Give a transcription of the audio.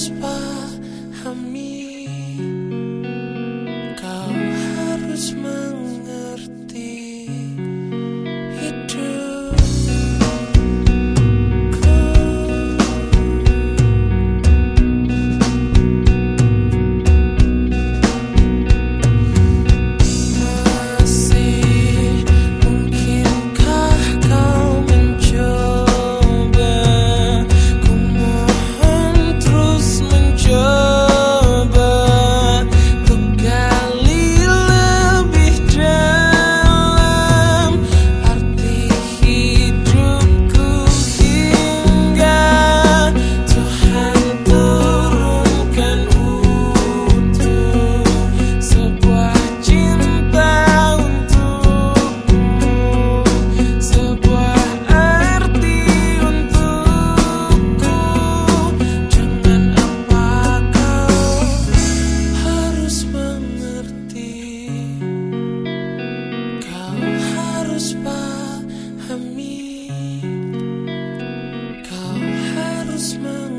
spot. smile